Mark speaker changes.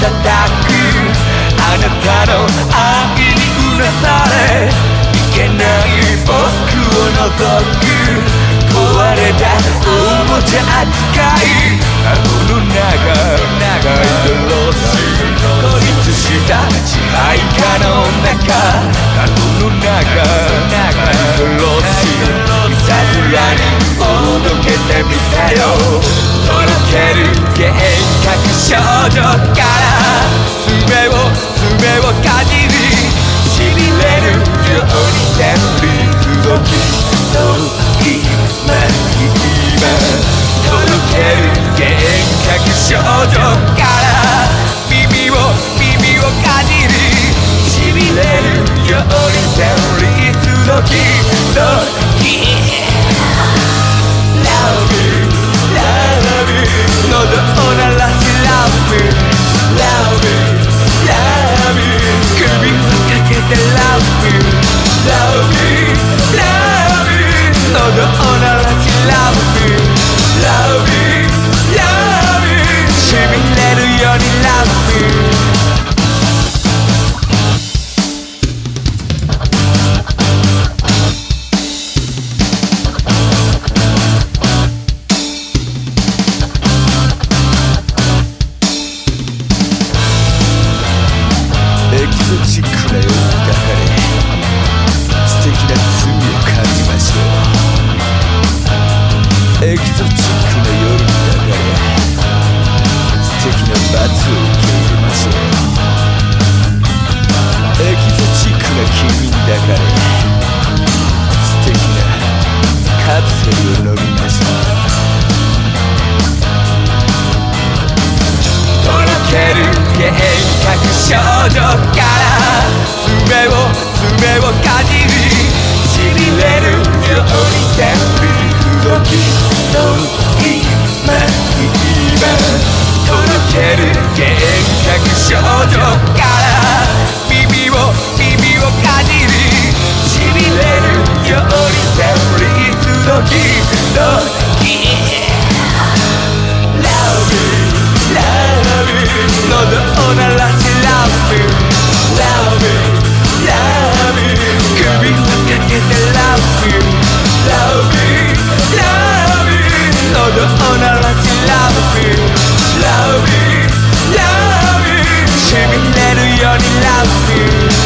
Speaker 1: 叩くあなたの愛にうなされ。いけない僕を覗く壊れた。おもちゃ扱い。顎の長い長い泥孤立した支配下の中。顎の長い長い泥女から爪を爪をかじりしびれるように千里届きと今今とろける幻覚少女から耳を耳をかじりしびれるように千里届きときエキゾチックな君に抱かれ素敵なカプセルを飲みましょうとろける幻覚少女から爪を爪をかじりしびれるように千里届きと今今とろける幻覚少女から耳を耳をかじりしびれるように千里届きとき love you,